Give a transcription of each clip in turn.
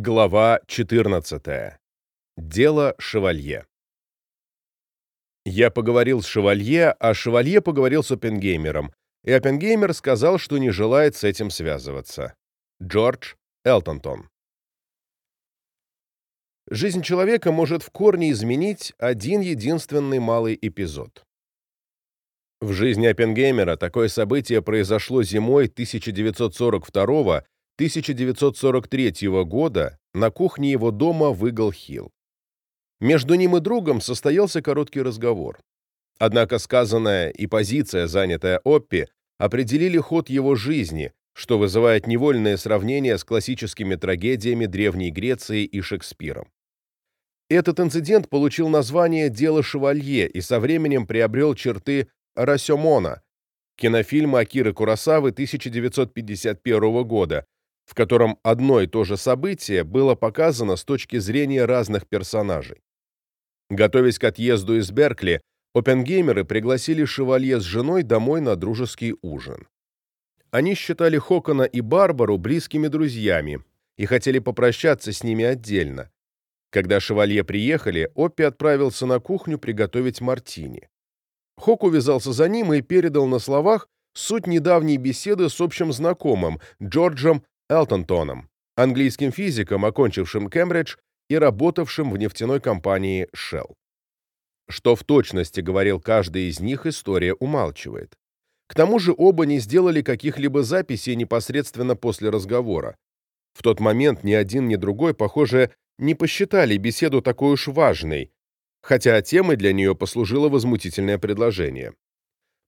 Глава 14. Дело Шевалье. Я поговорил с Шевалье, а Шевалье поговорил с Оппенгеймером, и Оппенгеймер сказал, что не желает с этим связываться. Джордж Элтонтон. Жизнь человека может в корне изменить один единственный малый эпизод. В жизни Оппенгеймера такое событие произошло зимой 1942 1943 года на кухне его дома в Игл-Хилл. Между ним и другом состоялся короткий разговор. Однако сказанная и позиция, занятая Оппи, определили ход его жизни, что вызывает невольное сравнение с классическими трагедиями Древней Греции и Шекспиром. Этот инцидент получил название «Дело Шевалье» и со временем приобрел черты Расемона, кинофильма Акиры Куросавы 1951 года, в котором одно и то же событие было показано с точки зрения разных персонажей. Готовясь к отъезду из Беркли, опенгеймеры пригласили Шевалье с женой домой на дружеский ужин. Они считали Хокона и Барбару близкими друзьями и хотели попрощаться с ними отдельно. Когда Шевалье приехали, Оппи отправился на кухню приготовить мартини. Хок увязался за ним и передал на словах суть недавней беседы с общим знакомым, Джорджем Элтонтоном, английским физиком, окончившим Кембридж и работавшим в нефтяной компании Shell. Что в точности говорил каждый из них, история умалчивает. К тому же оба не сделали каких-либо записей непосредственно после разговора. В тот момент ни один, ни другой, похоже, не посчитали беседу такой уж важной, хотя темой для нее послужило возмутительное предложение.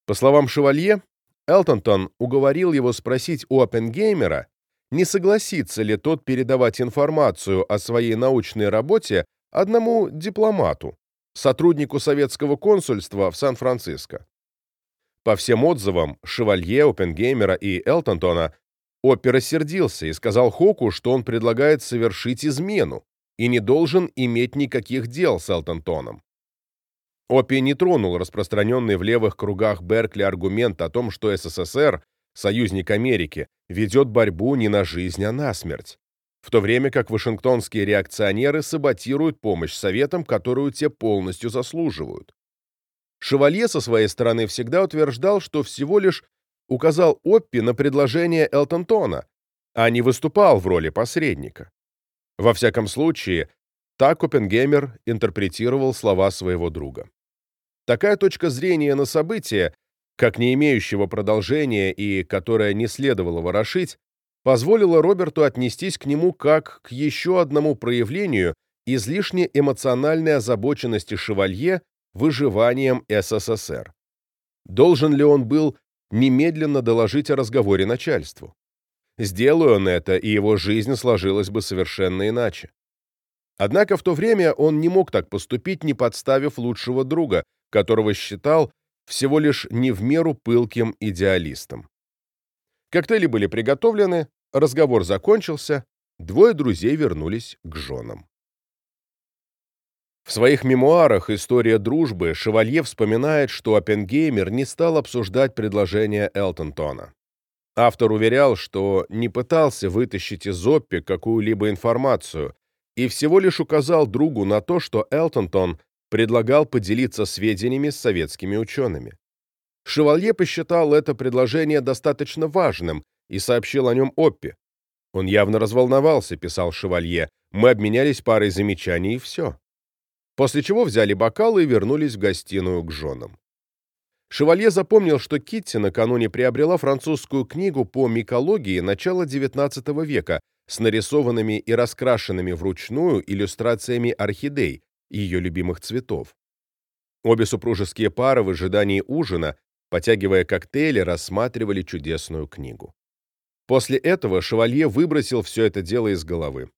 По словам Шевалье, Элтонтон уговорил его спросить у Оппенгеймера, не согласится ли тот передавать информацию о своей научной работе одному дипломату, сотруднику советского консульства в Сан-Франциско. По всем отзывам Шевалье, Оппенгеймера и Элтонтона Оппер рассердился и сказал Хоку, что он предлагает совершить измену и не должен иметь никаких дел с Элтонтоном. Оппи не тронул распространенный в левых кругах Беркли аргумент о том, что СССР союзник Америки, ведет борьбу не на жизнь, а на смерть, в то время как вашингтонские реакционеры саботируют помощь Советам, которую те полностью заслуживают. Шевалье со своей стороны всегда утверждал, что всего лишь указал Оппи на предложение Элтонтона, а не выступал в роли посредника. Во всяком случае, так Оппенгеймер интерпретировал слова своего друга. Такая точка зрения на события как не имеющего продолжения и которое не следовало ворошить, позволило Роберту отнестись к нему как к еще одному проявлению излишне эмоциональной озабоченности шевалье выживанием СССР. Должен ли он был немедленно доложить о разговоре начальству? Сделаю он это, и его жизнь сложилась бы совершенно иначе. Однако в то время он не мог так поступить, не подставив лучшего друга, которого считал всего лишь не в меру пылким идеалистом. Коктейли были приготовлены, разговор закончился, двое друзей вернулись к женам. В своих мемуарах «История дружбы» Шевалье вспоминает, что Оппенгеймер не стал обсуждать предложение Элтонтона. Автор уверял, что не пытался вытащить из Оппи какую-либо информацию и всего лишь указал другу на то, что Элтонтон предлагал поделиться сведениями с советскими учеными. Шевалье посчитал это предложение достаточно важным и сообщил о нем Оппе. Он явно разволновался, писал Шевалье. Мы обменялись парой замечаний и все. После чего взяли бокалы и вернулись в гостиную к женам. Шевалье запомнил, что Китти накануне приобрела французскую книгу по микологии начала XIX века с нарисованными и раскрашенными вручную иллюстрациями орхидей, ее любимых цветов. Обе супружеские пары в ожидании ужина, потягивая коктейли, рассматривали чудесную книгу. После этого Шевалье выбросил все это дело из головы.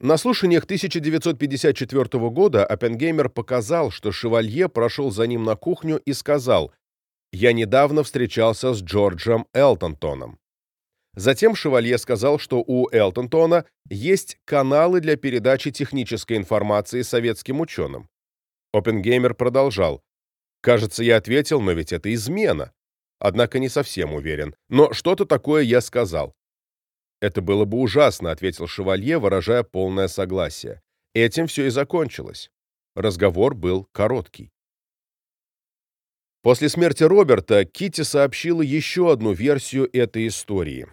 На слушаниях 1954 года Оппенгеймер показал, что Шевалье прошел за ним на кухню и сказал «Я недавно встречался с Джорджем Элтонтоном. Затем Шевалье сказал, что у Элтонтона есть каналы для передачи технической информации советским ученым. Оппенгеймер продолжал. «Кажется, я ответил, но ведь это измена. Однако не совсем уверен. Но что-то такое я сказал. «Это было бы ужасно», — ответил шевалье, выражая полное согласие. Этим все и закончилось. Разговор был короткий. После смерти Роберта Китти сообщила еще одну версию этой истории.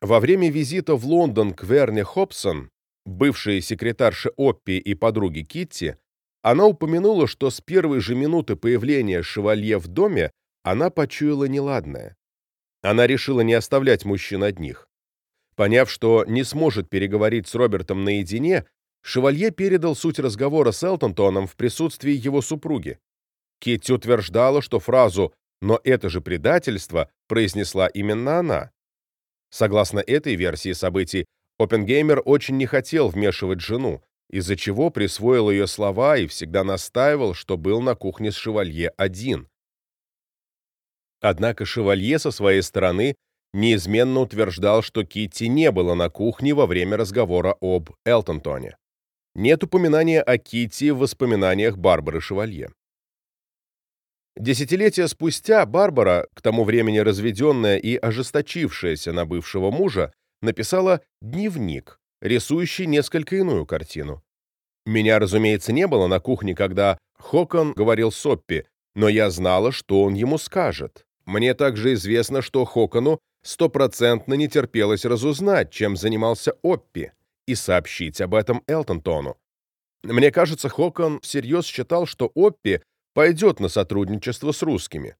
Во время визита в Лондон к Верне Хобсон, бывшей секретарше Оппи и подруги Китти, она упомянула, что с первой же минуты появления шевалье в доме она почуяла неладное. Она решила не оставлять мужчин одних. Поняв, что не сможет переговорить с Робертом наедине, шевалье передал суть разговора с Элтонтоном в присутствии его супруги. Китти утверждала, что фразу «но это же предательство» произнесла именно она. Согласно этой версии событий, Оппенгеймер очень не хотел вмешивать жену, из-за чего присвоил ее слова и всегда настаивал, что был на кухне с шевалье один. Однако шевалье со своей стороны неизменно утверждал, что Китти не было на кухне во время разговора об Элтонтоне. Нет упоминания о Китти в воспоминаниях Барбары Шевалье. Десятилетия спустя Барбара, к тому времени разведенная и ожесточившаяся на бывшего мужа, написала «Дневник», рисующий несколько иную картину. Меня, разумеется, не было на кухне, когда Хокон говорил Соппи, но я знала, что он ему скажет. Мне также известно, что Хокону стопроцентно не терпелось разузнать, чем занимался Оппи, и сообщить об этом Элтонтону. Мне кажется, Хокон всерьез считал, что Оппи пойдет на сотрудничество с русскими.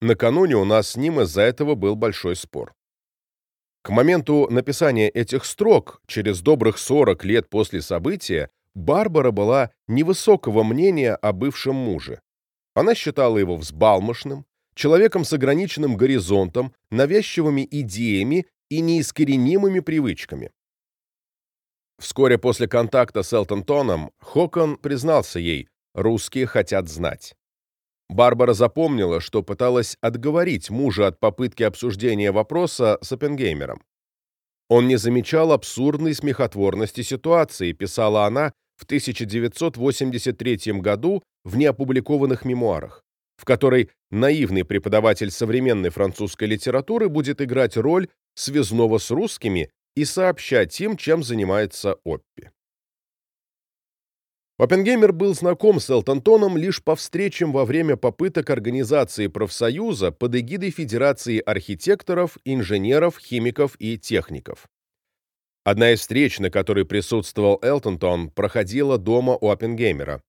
Накануне у нас с ним из-за этого был большой спор. К моменту написания этих строк, через добрых 40 лет после события, Барбара была невысокого мнения о бывшем муже. Она считала его взбалмошным, человеком с ограниченным горизонтом, навязчивыми идеями и неискоренимыми привычками. Вскоре после контакта с Элтонтоном Хокон признался ей, русские хотят знать. Барбара запомнила, что пыталась отговорить мужа от попытки обсуждения вопроса с Оппенгеймером. Он не замечал абсурдной смехотворности ситуации, писала она в 1983 году в неопубликованных мемуарах, в которой наивный преподаватель современной французской литературы будет играть роль связного с русскими и сообщать им, чем занимается Оппи. Оппенгеймер был знаком с Элтонтоном лишь по встречам во время попыток организации профсоюза под эгидой Федерации архитекторов, инженеров, химиков и техников. Одна из встреч, на которой присутствовал Элтонтон, проходила дома у Оппенгеймера.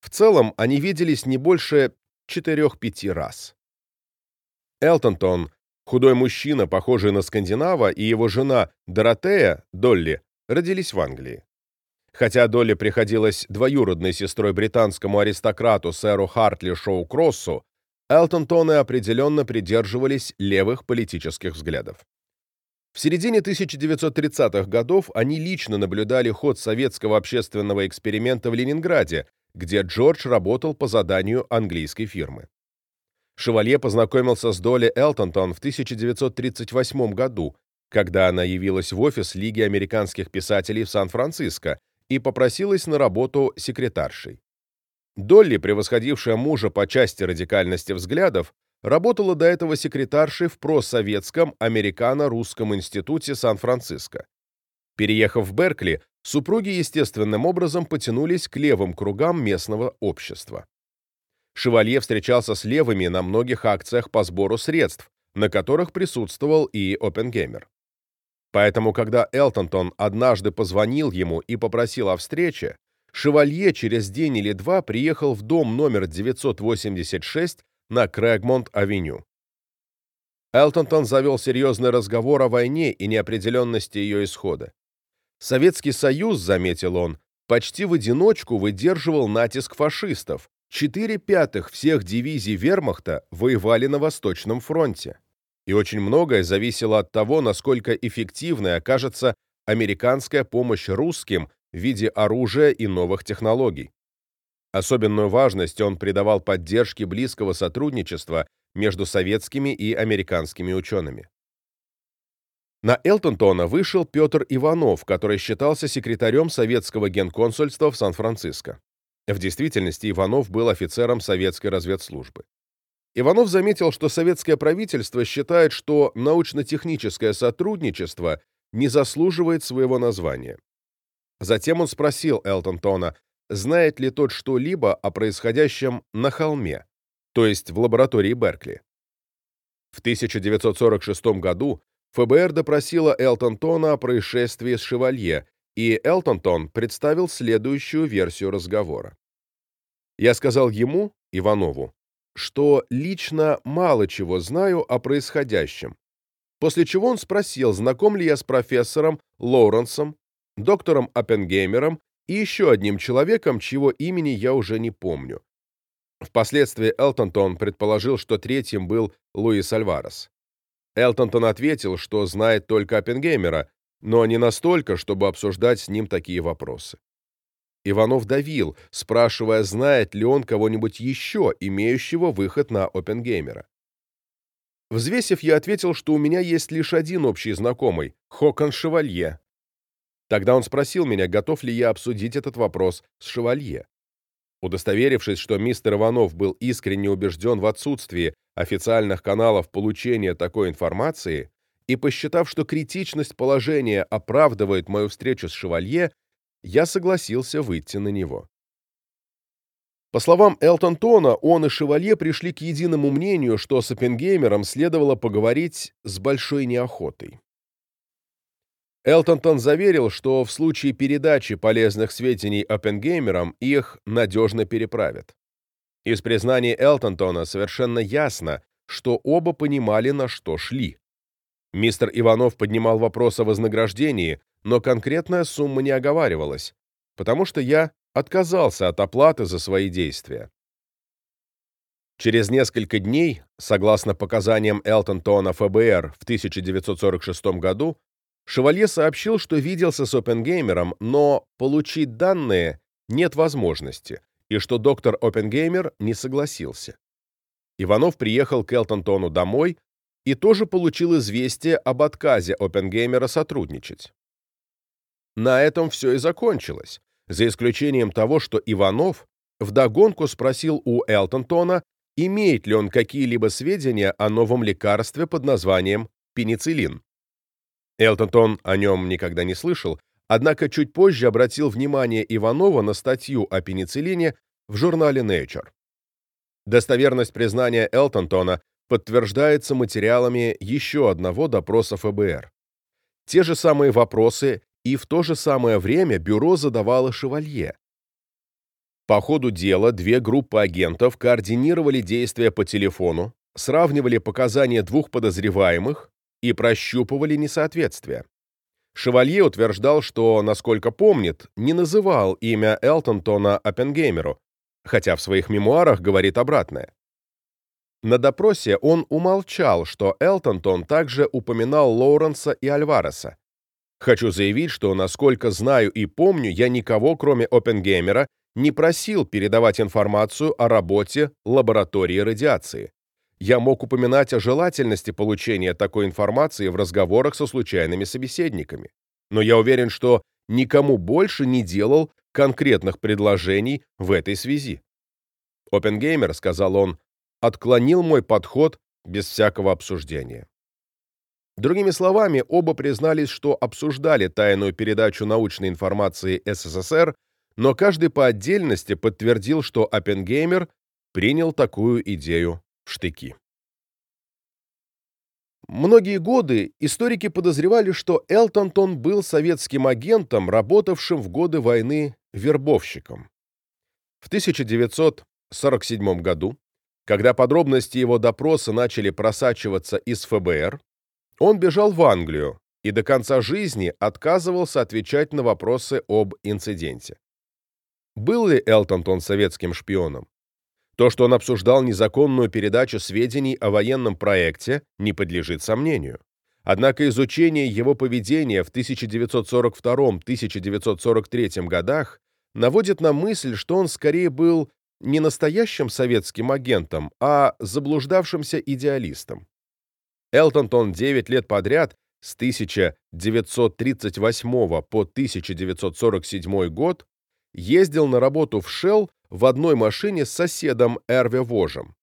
В целом, они виделись не больше 4-5 раз. Элтонтон, худой мужчина, похожий на скандинава, и его жена Доротея, Долли, родились в Англии. Хотя Долли приходилась двоюродной сестрой британскому аристократу сэру Хартли Шоу-Кроссу, Элтон-Тоны определенно придерживались левых политических взглядов. В середине 1930-х годов они лично наблюдали ход советского общественного эксперимента в Ленинграде, где Джордж работал по заданию английской фирмы. Шевалье познакомился с Долли Элтонтон в 1938 году, когда она явилась в офис Лиги американских писателей в Сан-Франциско и попросилась на работу секретаршей. Долли, превосходившая мужа по части радикальности взглядов, работала до этого секретаршей в просоветском американо-русском институте Сан-Франциско. Переехав в Беркли, супруги естественным образом потянулись к левым кругам местного общества. Шевалье встречался с левыми на многих акциях по сбору средств, на которых присутствовал и Оппенгеймер. Поэтому, когда Элтонтон однажды позвонил ему и попросил о встрече, Шевалье через день или два приехал в дом номер 986 на Крэгмонт-авеню. Элтонтон завел серьезный разговор о войне и неопределенности ее исхода. Советский Союз, заметил он, почти в одиночку выдерживал натиск фашистов. Четыре пятых всех дивизий вермахта воевали на Восточном фронте и очень многое зависело от того, насколько эффективной окажется американская помощь русским в виде оружия и новых технологий. Особенную важность он придавал поддержке близкого сотрудничества между советскими и американскими учеными. На Элтонтона вышел Петр Иванов, который считался секретарем советского генконсульства в Сан-Франциско. В действительности Иванов был офицером советской разведслужбы. Иванов заметил, что советское правительство считает, что научно-техническое сотрудничество не заслуживает своего названия. Затем он спросил Элтон-Тона, знает ли тот что-либо о происходящем на холме, то есть в лаборатории Беркли. В 1946 году ФБР допросило Элтон-Тона о происшествии с Шевалье, и Элтон-Тон представил следующую версию разговора. Я сказал ему, Иванову, что лично мало чего знаю о происходящем, после чего он спросил, знаком ли я с профессором Лоуренсом, доктором Оппенгеймером и еще одним человеком, чьего имени я уже не помню. Впоследствии Элтонтон предположил, что третьим был Луис Альварес. Элтонтон ответил, что знает только Оппенгеймера, но не настолько, чтобы обсуждать с ним такие вопросы. Иванов давил, спрашивая, знает ли он кого-нибудь еще, имеющего выход на Оппенгеймера. Взвесив, я ответил, что у меня есть лишь один общий знакомый — Хокон Шевалье. Тогда он спросил меня, готов ли я обсудить этот вопрос с Шевалье. Удостоверившись, что мистер Иванов был искренне убежден в отсутствии официальных каналов получения такой информации и посчитав, что критичность положения оправдывает мою встречу с Шевалье, я согласился выйти на него. По словам Элтон Тона, он и Шевалье пришли к единому мнению, что с Оппенгеймером следовало поговорить с большой неохотой. Элтонтон заверил, что в случае передачи полезных сведений Оппенгеймерам их надежно переправят. Из признаний Элтонтона совершенно ясно, что оба понимали, на что шли. Мистер Иванов поднимал вопрос о вознаграждении, но конкретная сумма не оговаривалась, потому что я отказался от оплаты за свои действия. Через несколько дней, согласно показаниям Элтонтона ФБР в 1946 году, Шевалье сообщил, что виделся с Оппенгеймером, но получить данные нет возможности, и что доктор Оппенгеймер не согласился. Иванов приехал к Элтонтону домой и тоже получил известие об отказе Оппенгеймера сотрудничать. На этом все и закончилось, за исключением того, что Иванов вдогонку спросил у Элтонтона, имеет ли он какие-либо сведения о новом лекарстве под названием пенициллин. Элтон о нем никогда не слышал, однако чуть позже обратил внимание Иванова на статью о пенициллине в журнале Nature. Достоверность признания Элтонтона подтверждается материалами еще одного допроса ФБР. Те же самые вопросы и в то же самое время бюро задавало Шевалье. По ходу дела две группы агентов координировали действия по телефону, сравнивали показания двух подозреваемых и прощупывали несоответствия. Шевалье утверждал, что, насколько помнит, не называл имя Элтонтона Оппенгеймеру, хотя в своих мемуарах говорит обратное. На допросе он умолчал, что Элтонтон также упоминал Лоуренса и Альвареса. Хочу заявить, что, насколько знаю и помню, я никого, кроме Оппенгеймера, не просил передавать информацию о работе лаборатории радиации я мог упоминать о желательности получения такой информации в разговорах со случайными собеседниками. Но я уверен, что никому больше не делал конкретных предложений в этой связи. Опенгеймер, сказал он, отклонил мой подход без всякого обсуждения. Другими словами, оба признались, что обсуждали тайную передачу научной информации СССР, но каждый по отдельности подтвердил, что Оппенгеймер принял такую идею в штыки. Многие годы историки подозревали, что Элтонтон был советским агентом, работавшим в годы войны вербовщиком. В 1947 году, когда подробности его допроса начали просачиваться из ФБР, он бежал в Англию и до конца жизни отказывался отвечать на вопросы об инциденте. Был ли Элтонтон советским шпионом? То, что он обсуждал незаконную передачу сведений о военном проекте, не подлежит сомнению. Однако изучение его поведения в 1942-1943 годах наводит на мысль, что он скорее был не настоящим советским агентом, а заблуждавшимся идеалистом. Элтонтон 9 лет подряд с 1938 по 1947 год ездил на работу в Shell в одной машине с соседом Эрве Вожем.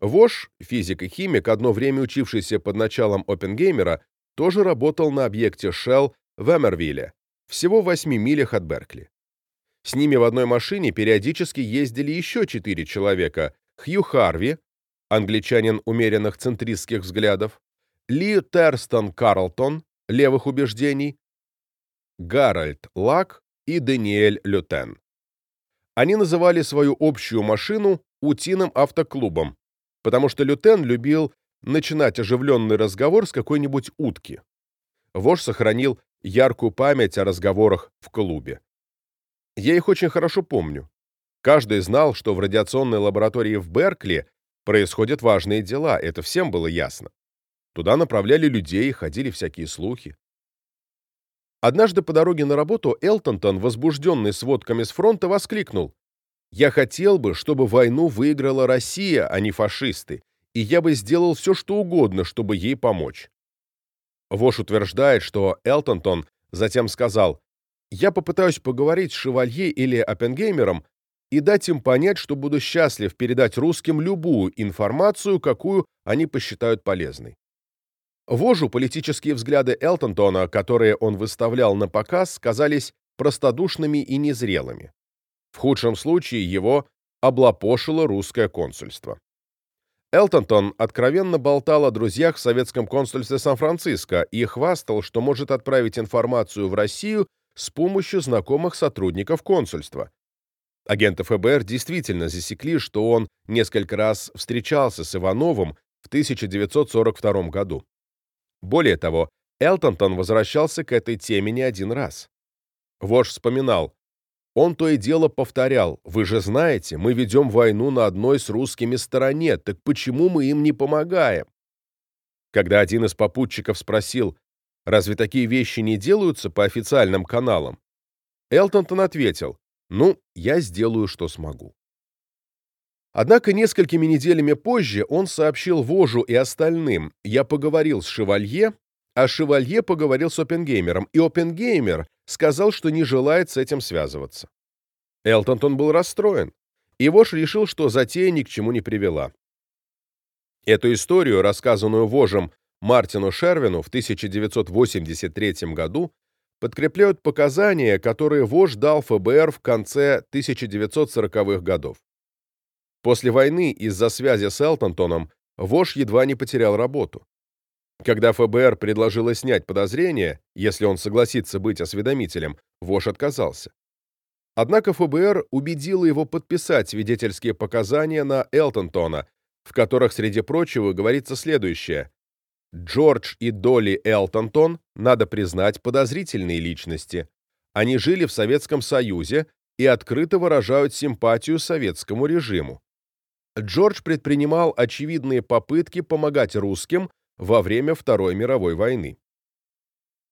Вож, физик и химик, одно время учившийся под началом Оппенгеймера, тоже работал на объекте Shell в Эмервилле, всего в 8 милях от Беркли. С ними в одной машине периодически ездили еще четыре человека – Хью Харви, англичанин умеренных центристских взглядов, Ли Терстон Карлтон, левых убеждений, Гарольд Лак и Даниэль Лютен. Они называли свою общую машину «утиным автоклубом», потому что Лютен любил начинать оживленный разговор с какой-нибудь утки. Вождь сохранил яркую память о разговорах в клубе. Я их очень хорошо помню. Каждый знал, что в радиационной лаборатории в Беркли происходят важные дела, это всем было ясно. Туда направляли людей, ходили всякие слухи. Однажды по дороге на работу Элтонтон, возбужденный сводками с фронта, воскликнул «Я хотел бы, чтобы войну выиграла Россия, а не фашисты, и я бы сделал все, что угодно, чтобы ей помочь». Вош утверждает, что Элтонтон затем сказал я попытаюсь поговорить с Шевалье или Оппенгеймером и дать им понять, что буду счастлив передать русским любую информацию, какую они посчитают полезной. Вожу политические взгляды Элтонтона, которые он выставлял на показ, казались простодушными и незрелыми. В худшем случае его облапошило русское консульство. Элтонтон откровенно болтал о друзьях в советском консульстве Сан-Франциско и хвастал, что может отправить информацию в Россию с помощью знакомых сотрудников консульства. Агенты ФБР действительно засекли, что он несколько раз встречался с Ивановым в 1942 году. Более того, Элтонтон возвращался к этой теме не один раз. Вождь вспоминал, он то и дело повторял, «Вы же знаете, мы ведем войну на одной с русскими стороне, так почему мы им не помогаем?» Когда один из попутчиков спросил, Разве такие вещи не делаются по официальным каналам? Элтонтон ответил, ну, я сделаю, что смогу. Однако несколькими неделями позже он сообщил Вожу и остальным, я поговорил с Шевалье, а Шевалье поговорил с Оппенгеймером, и Оппенгеймер сказал, что не желает с этим связываться. Элтонтон был расстроен, и Вож решил, что затея ни к чему не привела. Эту историю, рассказанную Вожем Мартину Шервину в 1983 году подкрепляют показания, которые вождь дал ФБР в конце 1940-х годов. После войны из-за связи с Элтонтоном вождь едва не потерял работу. Когда ФБР предложило снять подозрения, если он согласится быть осведомителем, вождь отказался. Однако ФБР убедило его подписать свидетельские показания на Элтонтона, в которых, среди прочего, говорится следующее. Джордж и Долли Элтонтон, надо признать, подозрительные личности. Они жили в Советском Союзе и открыто выражают симпатию советскому режиму. Джордж предпринимал очевидные попытки помогать русским во время Второй мировой войны.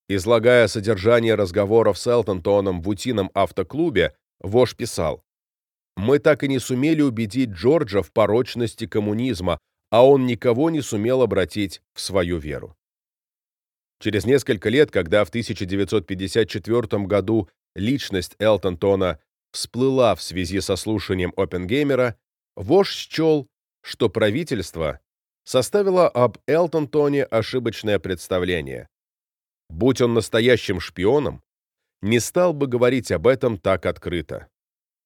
Излагая содержание разговоров с Элтонтоном в утином автоклубе, Вош писал, «Мы так и не сумели убедить Джорджа в порочности коммунизма, а он никого не сумел обратить в свою веру. Через несколько лет, когда в 1954 году личность Элтонтона всплыла в связи со слушанием Оппенгеймера, вождь счел, что правительство составило об Элтонтоне ошибочное представление. Будь он настоящим шпионом, не стал бы говорить об этом так открыто.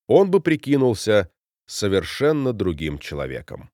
Он бы прикинулся совершенно другим человеком.